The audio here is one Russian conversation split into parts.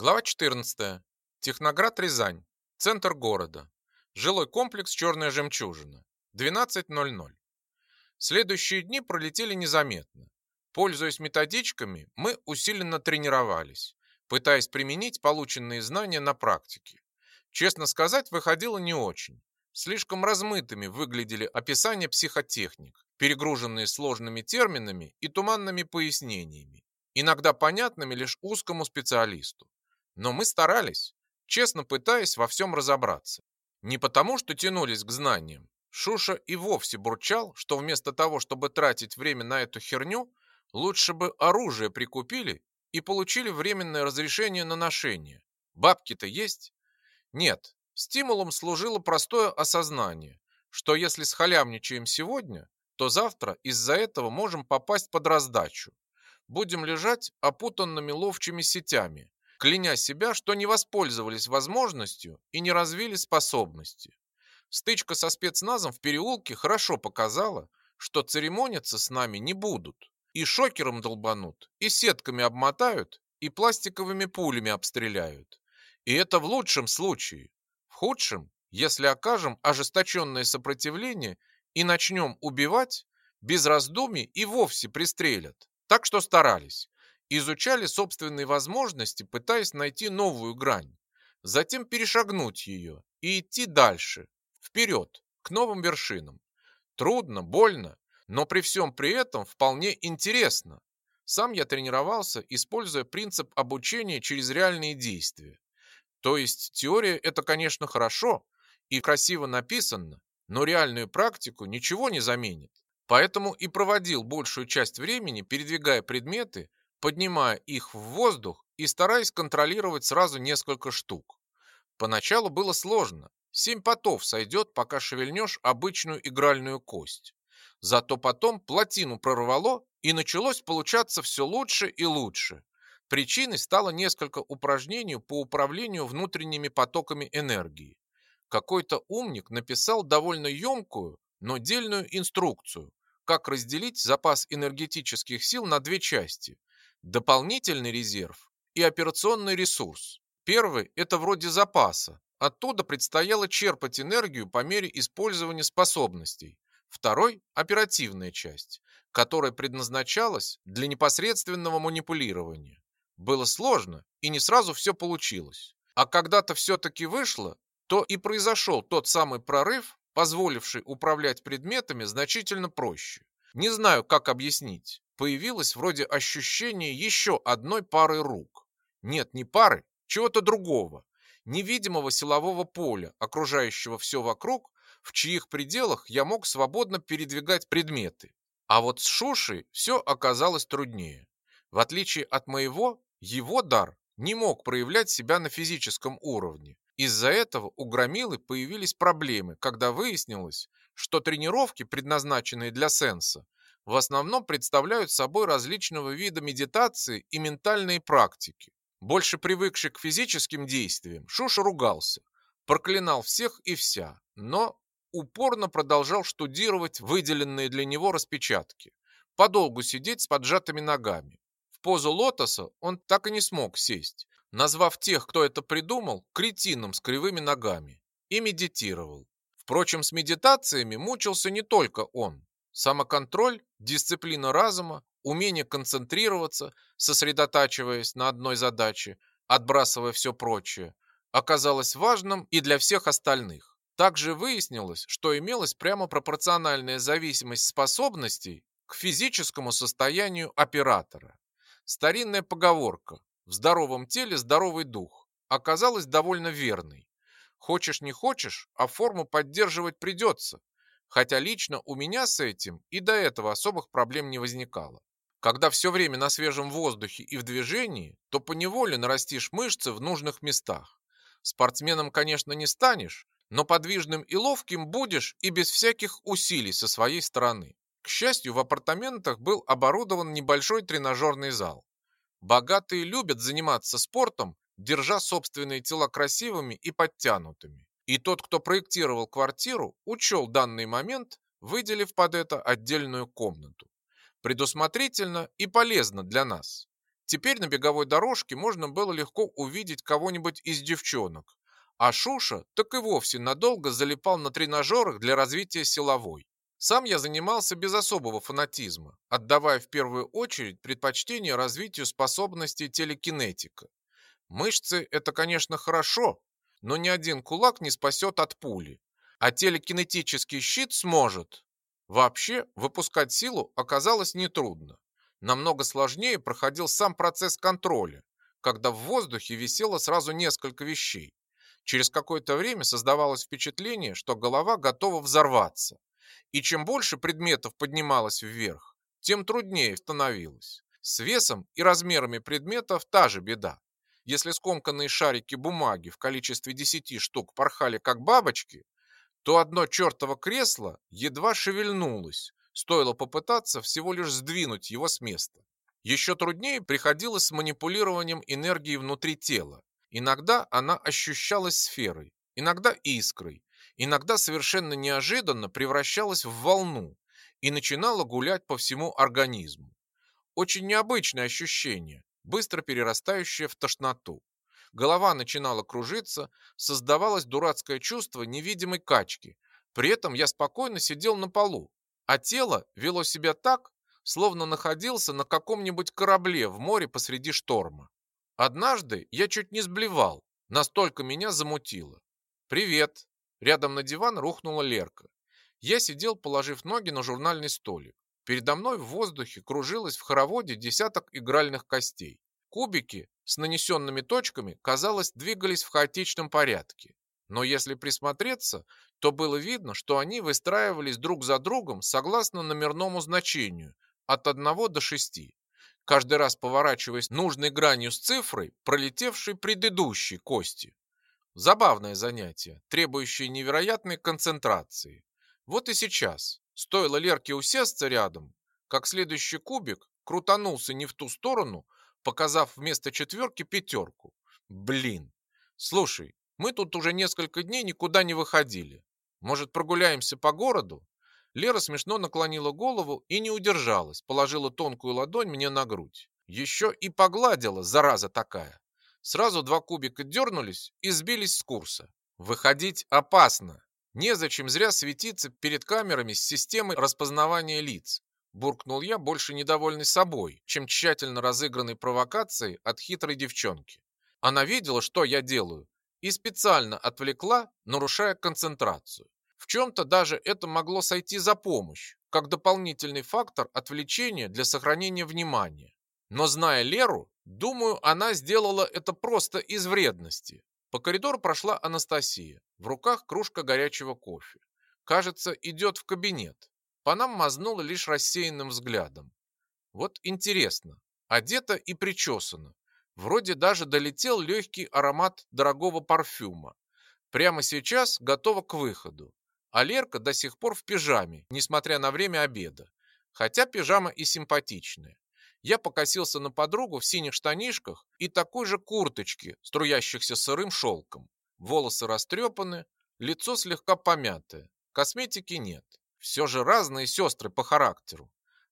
Глава 14. Техноград, Рязань. Центр города. Жилой комплекс «Черная жемчужина». 12.00. Следующие дни пролетели незаметно. Пользуясь методичками, мы усиленно тренировались, пытаясь применить полученные знания на практике. Честно сказать, выходило не очень. Слишком размытыми выглядели описания психотехник, перегруженные сложными терминами и туманными пояснениями, иногда понятными лишь узкому специалисту. Но мы старались, честно пытаясь во всем разобраться. Не потому, что тянулись к знаниям. Шуша и вовсе бурчал, что вместо того, чтобы тратить время на эту херню, лучше бы оружие прикупили и получили временное разрешение на ношение. Бабки-то есть? Нет, стимулом служило простое осознание, что если схалявничаем сегодня, то завтра из-за этого можем попасть под раздачу. Будем лежать опутанными ловчими сетями, кляня себя, что не воспользовались возможностью и не развили способности. Стычка со спецназом в переулке хорошо показала, что церемониться с нами не будут. И шокером долбанут, и сетками обмотают, и пластиковыми пулями обстреляют. И это в лучшем случае. В худшем, если окажем ожесточенное сопротивление и начнем убивать, без раздумий и вовсе пристрелят. Так что старались изучали собственные возможности, пытаясь найти новую грань, затем перешагнуть ее и идти дальше, вперед, к новым вершинам. Трудно, больно, но при всем при этом вполне интересно. Сам я тренировался, используя принцип обучения через реальные действия. То есть теория это, конечно, хорошо и красиво написано, но реальную практику ничего не заменит. Поэтому и проводил большую часть времени, передвигая предметы, поднимая их в воздух и стараясь контролировать сразу несколько штук. Поначалу было сложно. Семь потов сойдет, пока шевельнешь обычную игральную кость. Зато потом плотину прорвало, и началось получаться все лучше и лучше. Причиной стало несколько упражнений по управлению внутренними потоками энергии. Какой-то умник написал довольно емкую, но дельную инструкцию, как разделить запас энергетических сил на две части дополнительный резерв и операционный ресурс. Первый – это вроде запаса. Оттуда предстояло черпать энергию по мере использования способностей. Второй – оперативная часть, которая предназначалась для непосредственного манипулирования. Было сложно, и не сразу все получилось. А когда-то все-таки вышло, то и произошел тот самый прорыв, позволивший управлять предметами значительно проще. Не знаю, как объяснить появилось вроде ощущение еще одной пары рук. Нет, не пары, чего-то другого, невидимого силового поля, окружающего все вокруг, в чьих пределах я мог свободно передвигать предметы. А вот с Шушей все оказалось труднее. В отличие от моего, его дар не мог проявлять себя на физическом уровне. Из-за этого у Громилы появились проблемы, когда выяснилось, что тренировки, предназначенные для сенса, в основном представляют собой различного вида медитации и ментальные практики. Больше привыкший к физическим действиям, Шуша ругался, проклинал всех и вся, но упорно продолжал штудировать выделенные для него распечатки, подолгу сидеть с поджатыми ногами. В позу лотоса он так и не смог сесть, назвав тех, кто это придумал, кретином с кривыми ногами, и медитировал. Впрочем, с медитациями мучился не только он. Самоконтроль, дисциплина разума, умение концентрироваться, сосредотачиваясь на одной задаче, отбрасывая все прочее, оказалось важным и для всех остальных. Также выяснилось, что имелась прямо пропорциональная зависимость способностей к физическому состоянию оператора. Старинная поговорка «в здоровом теле здоровый дух» оказалась довольно верной. Хочешь не хочешь, а форму поддерживать придется, хотя лично у меня с этим и до этого особых проблем не возникало. Когда все время на свежем воздухе и в движении, то поневоле нарастишь мышцы в нужных местах. Спортсменом, конечно, не станешь, но подвижным и ловким будешь и без всяких усилий со своей стороны. К счастью, в апартаментах был оборудован небольшой тренажерный зал. Богатые любят заниматься спортом, держа собственные тела красивыми и подтянутыми. И тот, кто проектировал квартиру, учел данный момент, выделив под это отдельную комнату. Предусмотрительно и полезно для нас. Теперь на беговой дорожке можно было легко увидеть кого-нибудь из девчонок, а Шуша так и вовсе надолго залипал на тренажерах для развития силовой. Сам я занимался без особого фанатизма, отдавая в первую очередь предпочтение развитию способностей телекинетика. Мышцы – это, конечно, хорошо, но ни один кулак не спасет от пули, а телекинетический щит сможет. Вообще, выпускать силу оказалось нетрудно. Намного сложнее проходил сам процесс контроля, когда в воздухе висело сразу несколько вещей. Через какое-то время создавалось впечатление, что голова готова взорваться. И чем больше предметов поднималось вверх, тем труднее становилось. С весом и размерами предметов та же беда. Если скомканные шарики бумаги в количестве 10 штук порхали как бабочки, то одно чертово кресло едва шевельнулось, стоило попытаться всего лишь сдвинуть его с места. Еще труднее приходилось с манипулированием энергии внутри тела. Иногда она ощущалась сферой, иногда искрой, иногда совершенно неожиданно превращалась в волну и начинала гулять по всему организму. Очень необычное ощущение, быстро перерастающее в тошноту. Голова начинала кружиться, создавалось дурацкое чувство невидимой качки. При этом я спокойно сидел на полу, а тело вело себя так, словно находился на каком-нибудь корабле в море посреди шторма. Однажды я чуть не сблевал, настолько меня замутило. «Привет!» Рядом на диван рухнула Лерка. Я сидел, положив ноги на журнальный столик. Передо мной в воздухе кружилось в хороводе десяток игральных костей. Кубики с нанесенными точками, казалось, двигались в хаотичном порядке. Но если присмотреться, то было видно, что они выстраивались друг за другом согласно номерному значению от 1 до 6, каждый раз поворачиваясь нужной гранью с цифрой, пролетевшей предыдущей кости. Забавное занятие, требующее невероятной концентрации. Вот и сейчас, стоило Лерке усесться рядом, как следующий кубик крутанулся не в ту сторону, показав вместо четверки пятерку. Блин. Слушай, мы тут уже несколько дней никуда не выходили. Может, прогуляемся по городу? Лера смешно наклонила голову и не удержалась, положила тонкую ладонь мне на грудь. Еще и погладила, зараза такая. Сразу два кубика дернулись и сбились с курса. Выходить опасно. Незачем зря светиться перед камерами с системой распознавания лиц. Буркнул я, больше недовольный собой, чем тщательно разыгранной провокацией от хитрой девчонки. Она видела, что я делаю, и специально отвлекла, нарушая концентрацию. В чем-то даже это могло сойти за помощь, как дополнительный фактор отвлечения для сохранения внимания. Но зная Леру, думаю, она сделала это просто из вредности. По коридору прошла Анастасия, в руках кружка горячего кофе. Кажется, идет в кабинет. По нам мазнула лишь рассеянным взглядом. Вот интересно, одета и причесана. Вроде даже долетел легкий аромат дорогого парфюма. Прямо сейчас готова к выходу. А Лерка до сих пор в пижаме, несмотря на время обеда. Хотя пижама и симпатичная. Я покосился на подругу в синих штанишках и такой же курточке, струящихся сырым шелком. Волосы растрепаны, лицо слегка помятое. Косметики нет. Все же разные сестры по характеру.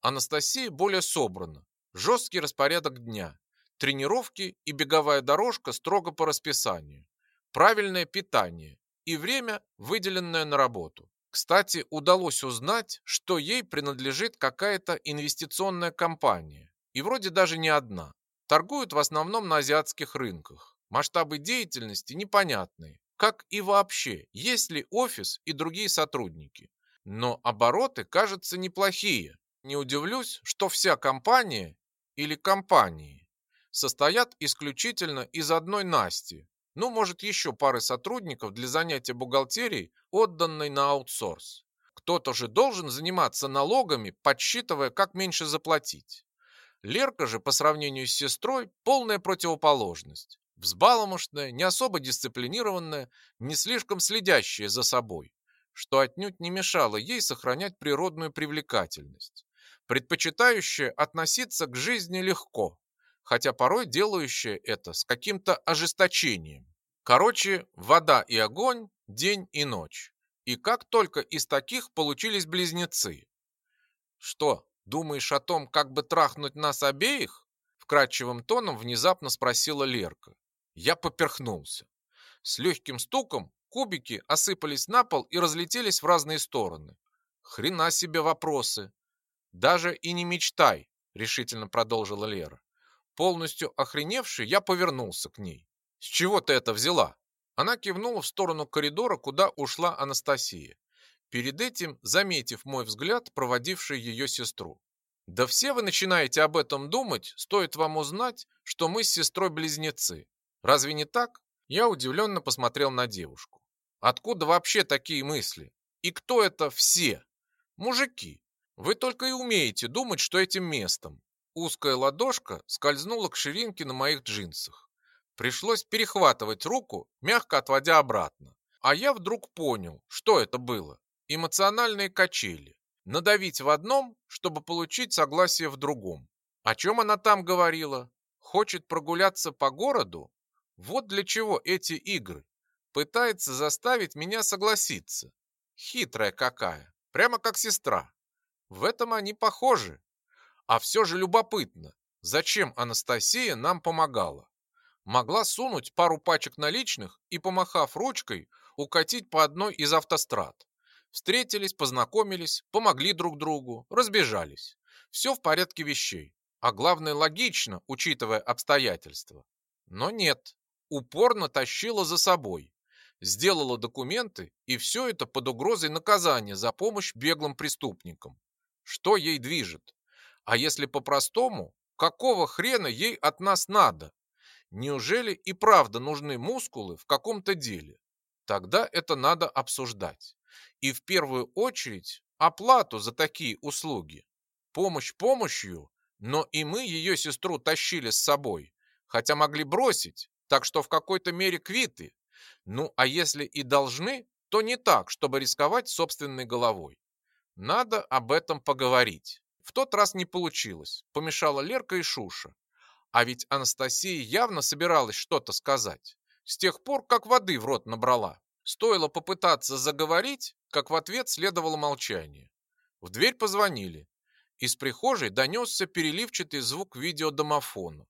Анастасия более собрана. Жесткий распорядок дня. Тренировки и беговая дорожка строго по расписанию. Правильное питание и время, выделенное на работу. Кстати, удалось узнать, что ей принадлежит какая-то инвестиционная компания. И вроде даже не одна. Торгуют в основном на азиатских рынках. Масштабы деятельности непонятные. Как и вообще, есть ли офис и другие сотрудники. Но обороты, кажется, неплохие. Не удивлюсь, что вся компания или компании состоят исключительно из одной Насти. Ну, может, еще пары сотрудников для занятия бухгалтерией, отданной на аутсорс. Кто-то же должен заниматься налогами, подсчитывая, как меньше заплатить. Лерка же, по сравнению с сестрой, полная противоположность. Взбаломошная, не особо дисциплинированная, не слишком следящая за собой что отнюдь не мешало ей сохранять природную привлекательность, предпочитающая относиться к жизни легко, хотя порой делающая это с каким-то ожесточением. Короче, вода и огонь, день и ночь. И как только из таких получились близнецы. Что, думаешь о том, как бы трахнуть нас обеих? Вкрадчивым тоном внезапно спросила Лерка. Я поперхнулся. С легким стуком кубики осыпались на пол и разлетелись в разные стороны. Хрена себе вопросы. Даже и не мечтай, решительно продолжила Лера. Полностью охреневший, я повернулся к ней. С чего ты это взяла? Она кивнула в сторону коридора, куда ушла Анастасия. Перед этим, заметив мой взгляд, проводивший ее сестру. Да все вы начинаете об этом думать, стоит вам узнать, что мы с сестрой близнецы. Разве не так? Я удивленно посмотрел на девушку. Откуда вообще такие мысли? И кто это все? Мужики. Вы только и умеете думать, что этим местом. Узкая ладошка скользнула к ширинке на моих джинсах. Пришлось перехватывать руку, мягко отводя обратно. А я вдруг понял, что это было. Эмоциональные качели. Надавить в одном, чтобы получить согласие в другом. О чем она там говорила? Хочет прогуляться по городу? Вот для чего эти игры. Пытается заставить меня согласиться. Хитрая какая. Прямо как сестра. В этом они похожи. А все же любопытно, зачем Анастасия нам помогала? Могла сунуть пару пачек наличных и, помахав ручкой, укатить по одной из автострад. Встретились, познакомились, помогли друг другу, разбежались. Все в порядке вещей. А главное, логично, учитывая обстоятельства. Но нет, упорно тащила за собой. Сделала документы, и все это под угрозой наказания за помощь беглым преступникам. Что ей движет? А если по-простому, какого хрена ей от нас надо? Неужели и правда нужны мускулы в каком-то деле? Тогда это надо обсуждать. И в первую очередь оплату за такие услуги. Помощь помощью, но и мы ее сестру тащили с собой, хотя могли бросить, так что в какой-то мере квиты. Ну, а если и должны, то не так, чтобы рисковать собственной головой. Надо об этом поговорить. В тот раз не получилось, помешала Лерка и Шуша. А ведь Анастасия явно собиралась что-то сказать. С тех пор, как воды в рот набрала. Стоило попытаться заговорить, как в ответ следовало молчание. В дверь позвонили. Из прихожей донесся переливчатый звук видеодомофона.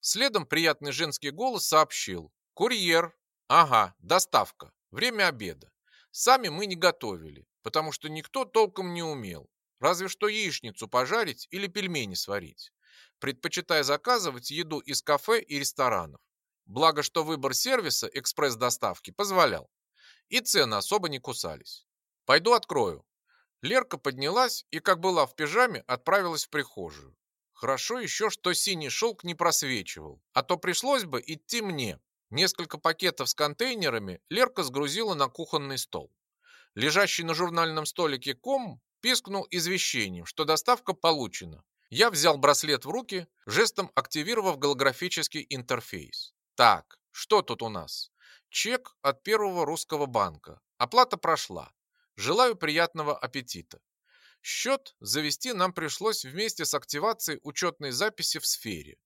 Следом приятный женский голос сообщил. «Курьер». «Ага, доставка. Время обеда. Сами мы не готовили, потому что никто толком не умел. Разве что яичницу пожарить или пельмени сварить предпочитая заказывать еду из кафе и ресторанов. Благо, что выбор сервиса экспресс-доставки позволял. И цены особо не кусались. Пойду открою. Лерка поднялась и, как была в пижаме, отправилась в прихожую. Хорошо еще, что синий шелк не просвечивал, а то пришлось бы идти мне. Несколько пакетов с контейнерами Лерка сгрузила на кухонный стол. Лежащий на журнальном столике ком пискнул извещением, что доставка получена. Я взял браслет в руки, жестом активировав голографический интерфейс. Так, что тут у нас? Чек от первого русского банка. Оплата прошла. Желаю приятного аппетита. Счет завести нам пришлось вместе с активацией учетной записи в сфере.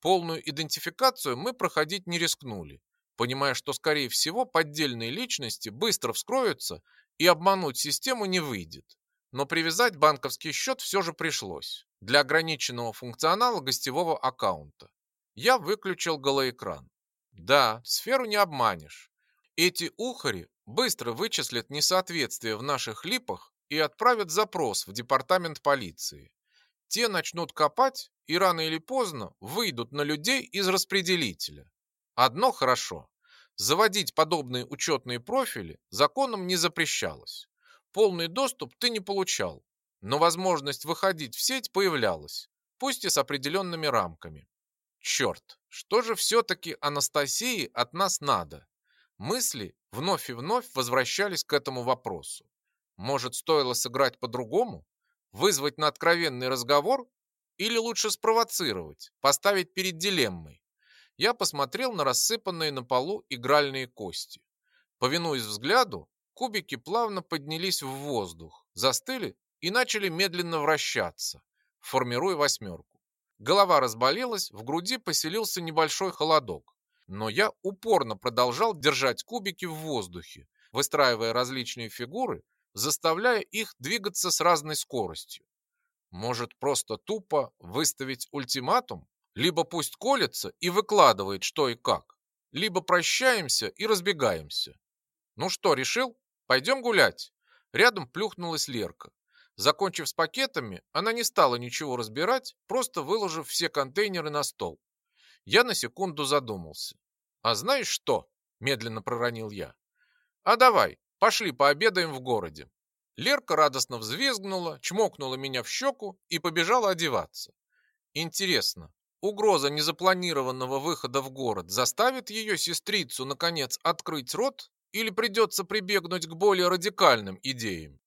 Полную идентификацию мы проходить не рискнули, понимая, что, скорее всего, поддельные личности быстро вскроются и обмануть систему не выйдет. Но привязать банковский счет все же пришлось для ограниченного функционала гостевого аккаунта. Я выключил голоэкран. Да, сферу не обманешь. Эти ухари быстро вычислят несоответствие в наших липах и отправят запрос в департамент полиции. Те начнут копать и рано или поздно выйдут на людей из распределителя. Одно хорошо. Заводить подобные учетные профили законом не запрещалось. Полный доступ ты не получал, но возможность выходить в сеть появлялась, пусть и с определенными рамками. Черт, что же все-таки Анастасии от нас надо? Мысли вновь и вновь возвращались к этому вопросу. Может, стоило сыграть по-другому? Вызвать на откровенный разговор? Или лучше спровоцировать, поставить перед дилеммой? Я посмотрел на рассыпанные на полу игральные кости. Повинуясь взгляду, кубики плавно поднялись в воздух, застыли и начали медленно вращаться, формируя восьмерку. Голова разболелась, в груди поселился небольшой холодок. Но я упорно продолжал держать кубики в воздухе, выстраивая различные фигуры, заставляя их двигаться с разной скоростью. Может, просто тупо выставить ультиматум? Либо пусть колется и выкладывает что и как, либо прощаемся и разбегаемся. Ну что, решил? Пойдем гулять. Рядом плюхнулась Лерка. Закончив с пакетами, она не стала ничего разбирать, просто выложив все контейнеры на стол. Я на секунду задумался. «А знаешь что?» – медленно проронил я. «А давай, пошли пообедаем в городе». Лерка радостно взвизгнула, чмокнула меня в щеку и побежала одеваться. Интересно, угроза незапланированного выхода в город заставит ее сестрицу, наконец, открыть рот или придется прибегнуть к более радикальным идеям?